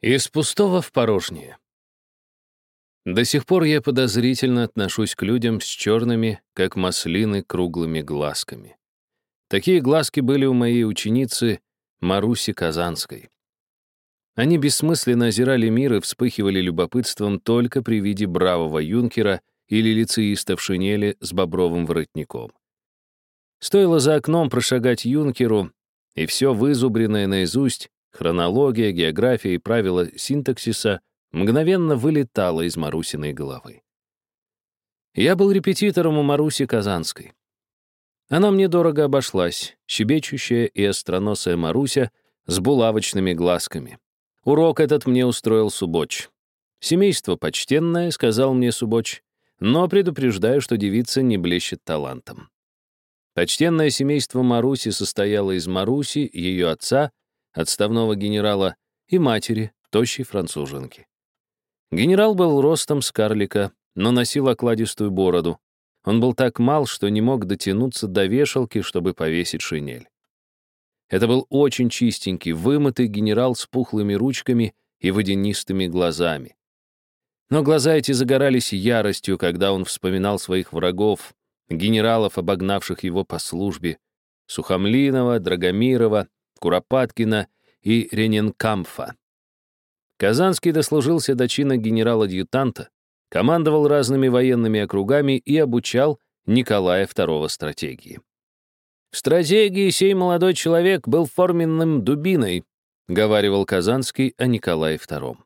Из пустого в порожнее. До сих пор я подозрительно отношусь к людям с черными, как маслины, круглыми глазками. Такие глазки были у моей ученицы Маруси Казанской. Они бессмысленно озирали мир и вспыхивали любопытством только при виде бравого юнкера или лицеиста в шинели с бобровым воротником. Стоило за окном прошагать юнкеру, и все вызубренное наизусть, хронология, география и правила синтаксиса мгновенно вылетало из Марусиной головы. Я был репетитором у Маруси Казанской. Она мне дорого обошлась, щебечущая и остроносая Маруся с булавочными глазками. Урок этот мне устроил Субоч. «Семейство почтенное», — сказал мне Субоч, но предупреждаю, что девица не блещет талантом. Почтенное семейство Маруси состояло из Маруси, ее отца, отставного генерала, и матери, тощей француженки. Генерал был ростом с карлика, но носил окладистую бороду. Он был так мал, что не мог дотянуться до вешалки, чтобы повесить шинель. Это был очень чистенький, вымытый генерал с пухлыми ручками и водянистыми глазами. Но глаза эти загорались яростью, когда он вспоминал своих врагов, генералов, обогнавших его по службе, Сухомлинова, Драгомирова, Куропаткина и Рененкамфа. Казанский дослужился до чина генерал-адъютанта, командовал разными военными округами и обучал Николая II стратегии. «В стратегии сей молодой человек был форменным дубиной», говаривал Казанский о Николае II.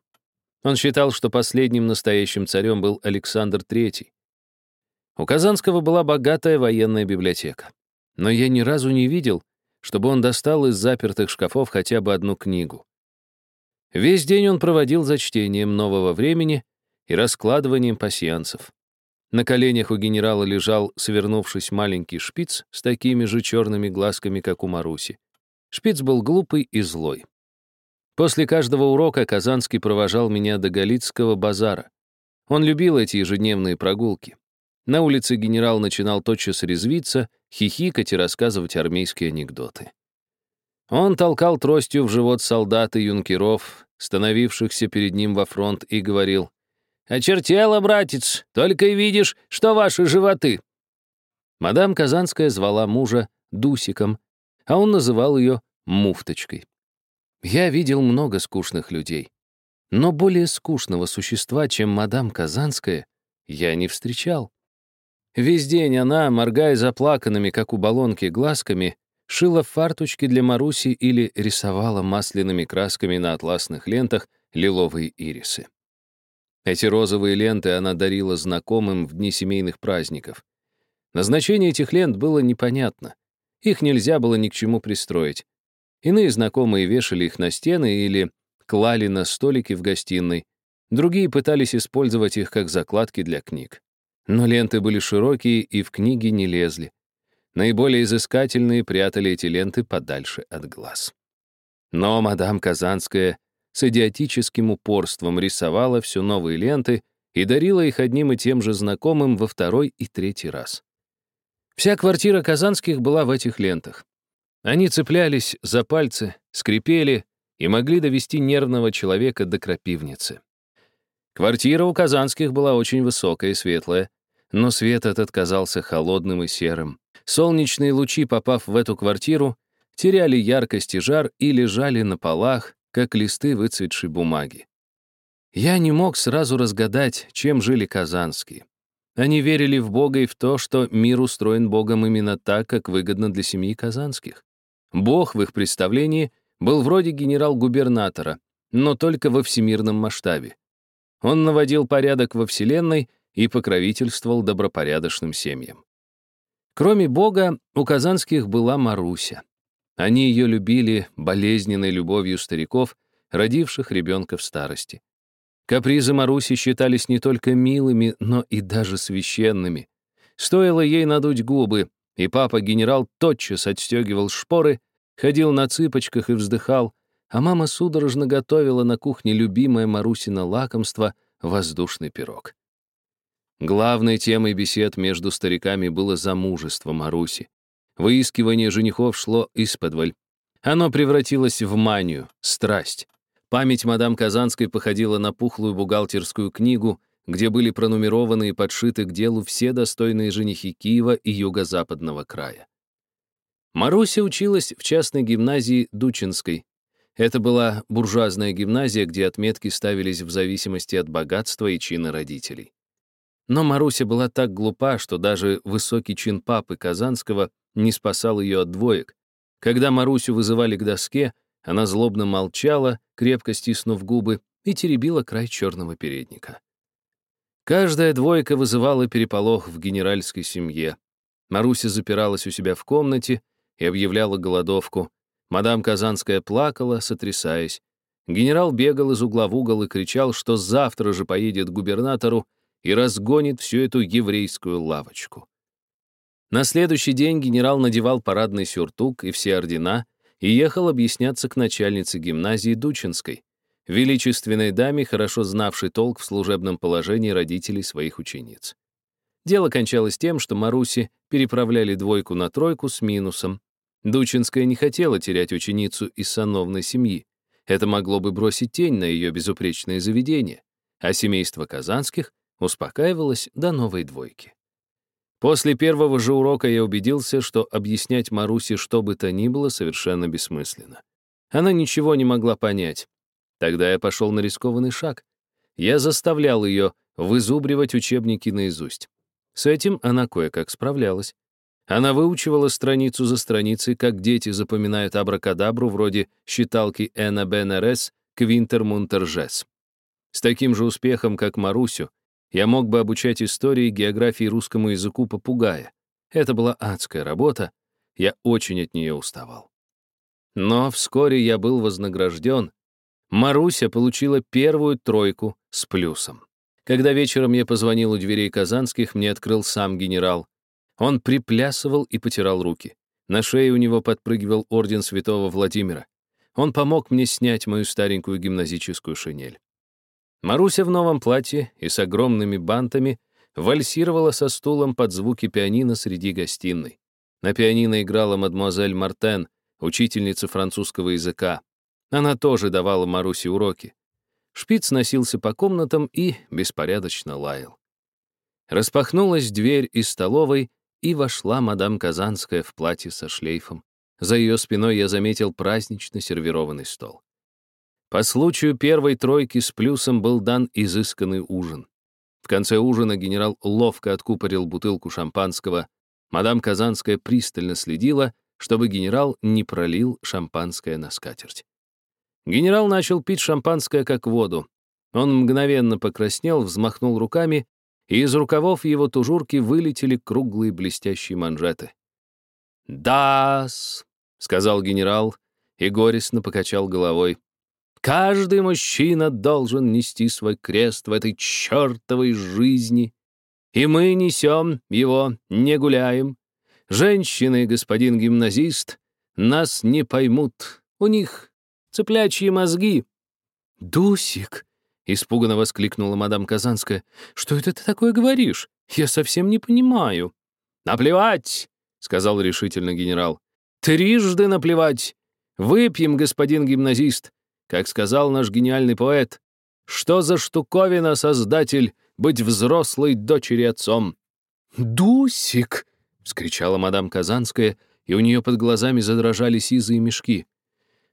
Он считал, что последним настоящим царем был Александр III. У Казанского была богатая военная библиотека. Но я ни разу не видел, чтобы он достал из запертых шкафов хотя бы одну книгу. Весь день он проводил за чтением нового времени и раскладыванием пасьянцев. На коленях у генерала лежал, свернувшись, маленький шпиц с такими же черными глазками, как у Маруси. Шпиц был глупый и злой. После каждого урока Казанский провожал меня до Галицкого базара. Он любил эти ежедневные прогулки. На улице генерал начинал тотчас резвиться, хихикать и рассказывать армейские анекдоты. Он толкал тростью в живот солдат и юнкеров, становившихся перед ним во фронт, и говорил, «Очертела, братец, только и видишь, что ваши животы». Мадам Казанская звала мужа Дусиком, а он называл ее Муфточкой. Я видел много скучных людей, но более скучного существа, чем мадам Казанская, я не встречал. Весь день она, моргая заплаканными, как у баллонки, глазками, шила фарточки для Маруси или рисовала масляными красками на атласных лентах лиловые ирисы. Эти розовые ленты она дарила знакомым в дни семейных праздников. Назначение этих лент было непонятно. Их нельзя было ни к чему пристроить. Иные знакомые вешали их на стены или клали на столики в гостиной, другие пытались использовать их как закладки для книг. Но ленты были широкие и в книги не лезли. Наиболее изыскательные прятали эти ленты подальше от глаз. Но мадам Казанская с идиотическим упорством рисовала все новые ленты и дарила их одним и тем же знакомым во второй и третий раз. Вся квартира Казанских была в этих лентах. Они цеплялись за пальцы, скрипели и могли довести нервного человека до крапивницы. Квартира у Казанских была очень высокая и светлая, но свет этот казался холодным и серым. Солнечные лучи, попав в эту квартиру, теряли яркость и жар и лежали на полах, как листы выцветшей бумаги. Я не мог сразу разгадать, чем жили Казанские. Они верили в Бога и в то, что мир устроен Богом именно так, как выгодно для семьи Казанских. Бог в их представлении был вроде генерал-губернатора, но только во всемирном масштабе. Он наводил порядок во Вселенной и покровительствовал добропорядочным семьям. Кроме Бога, у казанских была Маруся. Они ее любили болезненной любовью стариков, родивших ребенка в старости. Капризы Маруси считались не только милыми, но и даже священными. Стоило ей надуть губы, и папа-генерал тотчас отстегивал шпоры, ходил на цыпочках и вздыхал, а мама судорожно готовила на кухне любимое Марусино лакомство — воздушный пирог. Главной темой бесед между стариками было замужество Маруси. Выискивание женихов шло исподволь. Оно превратилось в манию, страсть. Память мадам Казанской походила на пухлую бухгалтерскую книгу, где были пронумерованы и подшиты к делу все достойные женихи Киева и юго-западного края. Маруся училась в частной гимназии Дучинской. Это была буржуазная гимназия, где отметки ставились в зависимости от богатства и чина родителей. Но Маруся была так глупа, что даже высокий чин папы Казанского не спасал ее от двоек. Когда Марусю вызывали к доске, она злобно молчала, крепко стиснув губы, и теребила край черного передника. Каждая двойка вызывала переполох в генеральской семье. Маруся запиралась у себя в комнате и объявляла голодовку. Мадам Казанская плакала, сотрясаясь. Генерал бегал из угла в угол и кричал, что завтра же поедет к губернатору и разгонит всю эту еврейскую лавочку. На следующий день генерал надевал парадный сюртук и все ордена и ехал объясняться к начальнице гимназии Дучинской величественной даме, хорошо знавшей толк в служебном положении родителей своих учениц. Дело кончалось тем, что Маруси переправляли двойку на тройку с минусом. Дучинская не хотела терять ученицу из сановной семьи. Это могло бы бросить тень на ее безупречное заведение, а семейство Казанских успокаивалось до новой двойки. После первого же урока я убедился, что объяснять Марусе что бы то ни было совершенно бессмысленно. Она ничего не могла понять, Тогда я пошел на рискованный шаг. Я заставлял ее вызубривать учебники наизусть. С этим она кое-как справлялась. Она выучивала страницу за страницей, как дети запоминают абракадабру вроде считалки Эна БНРС Квинтер Мунтержес. С таким же успехом, как Марусю, я мог бы обучать истории географии русскому языку попугая. Это была адская работа, я очень от нее уставал. Но вскоре я был вознагражден, Маруся получила первую тройку с плюсом. Когда вечером я позвонил у дверей Казанских, мне открыл сам генерал. Он приплясывал и потирал руки. На шее у него подпрыгивал орден святого Владимира. Он помог мне снять мою старенькую гимназическую шинель. Маруся в новом платье и с огромными бантами вальсировала со стулом под звуки пианино среди гостиной. На пианино играла мадемуазель Мартен, учительница французского языка. Она тоже давала Марусе уроки. Шпиц носился по комнатам и беспорядочно лаял. Распахнулась дверь из столовой, и вошла мадам Казанская в платье со шлейфом. За ее спиной я заметил празднично сервированный стол. По случаю первой тройки с плюсом был дан изысканный ужин. В конце ужина генерал ловко откупорил бутылку шампанского. Мадам Казанская пристально следила, чтобы генерал не пролил шампанское на скатерть. Генерал начал пить шампанское как воду. Он мгновенно покраснел, взмахнул руками, и из рукавов его тужурки вылетели круглые блестящие манжеты. «Да-с», сказал генерал и горестно покачал головой. «Каждый мужчина должен нести свой крест в этой чертовой жизни, и мы несем его, не гуляем. Женщины, господин гимназист, нас не поймут, у них цыплячьи мозги». «Дусик!» — испуганно воскликнула мадам Казанская. «Что это ты такое говоришь? Я совсем не понимаю». «Наплевать!» — сказал решительно генерал. «Трижды наплевать! Выпьем, господин гимназист!» Как сказал наш гениальный поэт, «Что за штуковина, создатель, быть взрослой дочери отцом?» «Дусик!» — вскричала мадам Казанская, и у нее под глазами задрожали сизые мешки.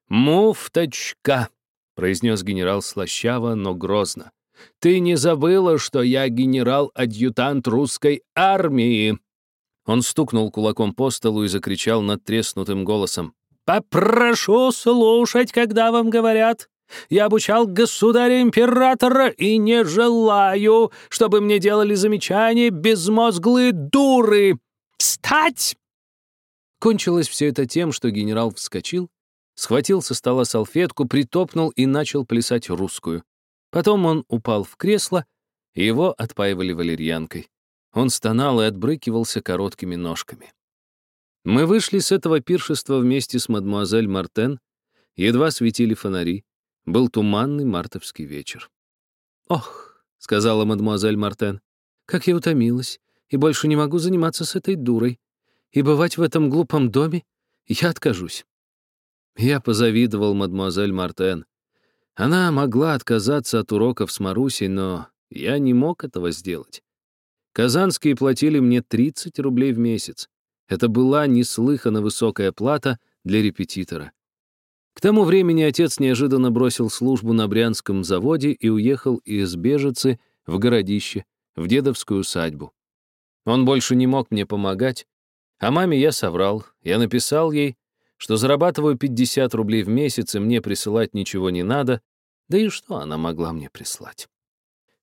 «Муфточка», — произнес генерал слащаво, но грозно. «Ты не забыла, что я генерал-адъютант русской армии?» Он стукнул кулаком по столу и закричал надтреснутым голосом. «Попрошу слушать, когда вам говорят. Я обучал государя-императора и не желаю, чтобы мне делали замечания безмозглые дуры. Встать!» Кончилось все это тем, что генерал вскочил схватил со стола салфетку, притопнул и начал плясать русскую. Потом он упал в кресло, и его отпаивали валерьянкой. Он стонал и отбрыкивался короткими ножками. Мы вышли с этого пиршества вместе с мадмуазель Мартен, едва светили фонари. Был туманный мартовский вечер. «Ох», — сказала мадмуазель Мартен, — «как я утомилась, и больше не могу заниматься с этой дурой. И бывать в этом глупом доме я откажусь. Я позавидовал мадемуазель Мартен. Она могла отказаться от уроков с Марусей, но я не мог этого сделать. Казанские платили мне 30 рублей в месяц. Это была неслыханно высокая плата для репетитора. К тому времени отец неожиданно бросил службу на Брянском заводе и уехал из Бежицы в городище, в дедовскую усадьбу. Он больше не мог мне помогать, а маме я соврал. Я написал ей, что зарабатываю 50 рублей в месяц, и мне присылать ничего не надо, да и что она могла мне прислать?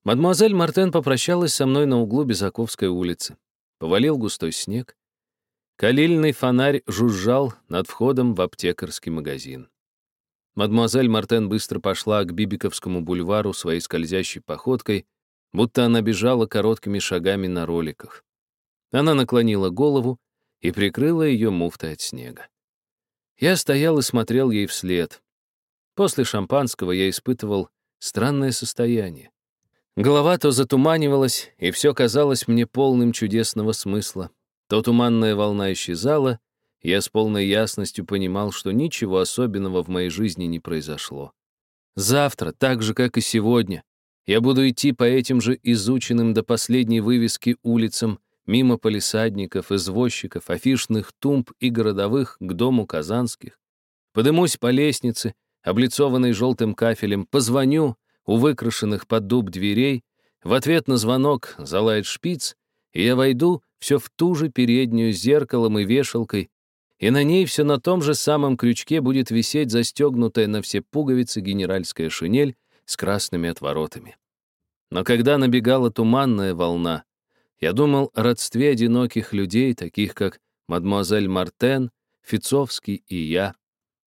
Мадемуазель Мартен попрощалась со мной на углу Безаковской улицы. Повалил густой снег. Калильный фонарь жужжал над входом в аптекарский магазин. Мадемуазель Мартен быстро пошла к Бибиковскому бульвару своей скользящей походкой, будто она бежала короткими шагами на роликах. Она наклонила голову и прикрыла ее муфтой от снега. Я стоял и смотрел ей вслед. После шампанского я испытывал странное состояние. Голова то затуманивалась, и все казалось мне полным чудесного смысла. То туманная волна исчезала, я с полной ясностью понимал, что ничего особенного в моей жизни не произошло. Завтра, так же, как и сегодня, я буду идти по этим же изученным до последней вывески улицам, мимо полисадников, извозчиков, афишных тумб и городовых к дому Казанских. Подымусь по лестнице, облицованной желтым кафелем, позвоню у выкрашенных под дуб дверей, в ответ на звонок залает шпиц, и я войду все в ту же переднюю с зеркалом и вешалкой, и на ней все на том же самом крючке будет висеть застегнутая на все пуговицы генеральская шинель с красными отворотами. Но когда набегала туманная волна, я думал о родстве одиноких людей, таких как мадемуазель Мартен, Фицовский и я.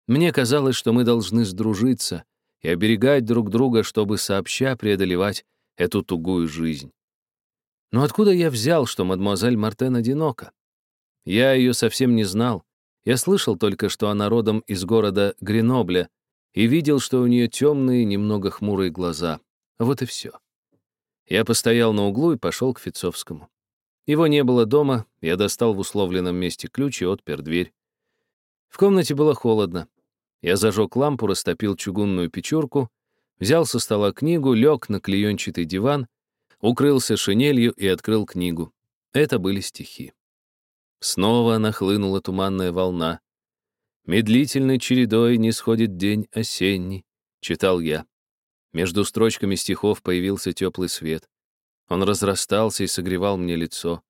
Мне казалось, что мы должны сдружиться и оберегать друг друга, чтобы сообща преодолевать эту тугую жизнь. Но откуда я взял, что мадемуазель Мартен одинока? Я ее совсем не знал, я слышал только, что она родом из города Гренобля, и видел, что у нее темные, немного хмурые глаза. Вот и все. Я постоял на углу и пошел к Фицовскому. Его не было дома, я достал в условленном месте ключ и отпер дверь. В комнате было холодно. Я зажег лампу, растопил чугунную печурку, взял со стола книгу, лег на клеенчатый диван, укрылся шинелью и открыл книгу. Это были стихи. Снова нахлынула туманная волна. «Медлительной чередой не сходит день осенний», — читал я. Между строчками стихов появился теплый свет. Он разрастался и согревал мне лицо.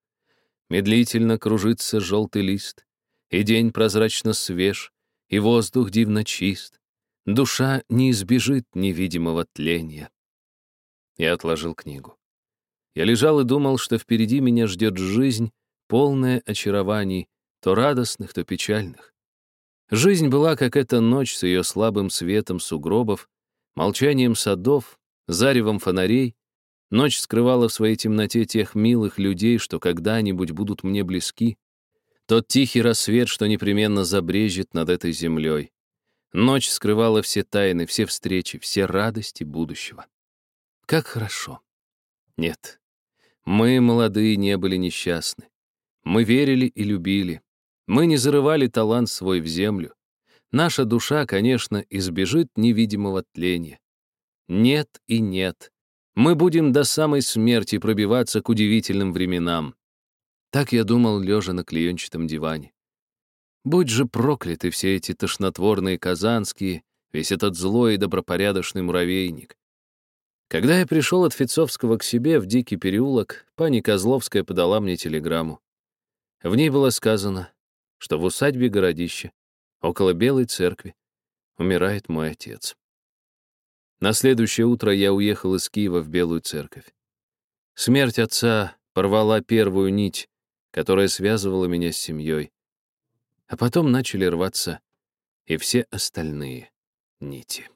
Медлительно кружится желтый лист, и день прозрачно свеж, и воздух дивно чист. Душа не избежит невидимого тления. Я отложил книгу. Я лежал и думал, что впереди меня ждет жизнь, полное очарований, то радостных, то печальных. Жизнь была, как эта ночь с ее слабым светом сугробов, молчанием садов, заревом фонарей. Ночь скрывала в своей темноте тех милых людей, что когда-нибудь будут мне близки. Тот тихий рассвет, что непременно забрежет над этой землей. Ночь скрывала все тайны, все встречи, все радости будущего. Как хорошо. Нет, мы, молодые, не были несчастны. Мы верили и любили. Мы не зарывали талант свой в землю. Наша душа, конечно, избежит невидимого тления. Нет и нет. Мы будем до самой смерти пробиваться к удивительным временам. Так я думал, лежа на клеенчатом диване. Будь же прокляты все эти тошнотворные казанские, весь этот злой и добропорядочный муравейник. Когда я пришел от Фицовского к себе в Дикий переулок, пани Козловская подала мне телеграмму. В ней было сказано, что в усадьбе городища, около Белой церкви, умирает мой отец. На следующее утро я уехал из Киева в Белую церковь. Смерть отца порвала первую нить, которая связывала меня с семьей. А потом начали рваться и все остальные нити.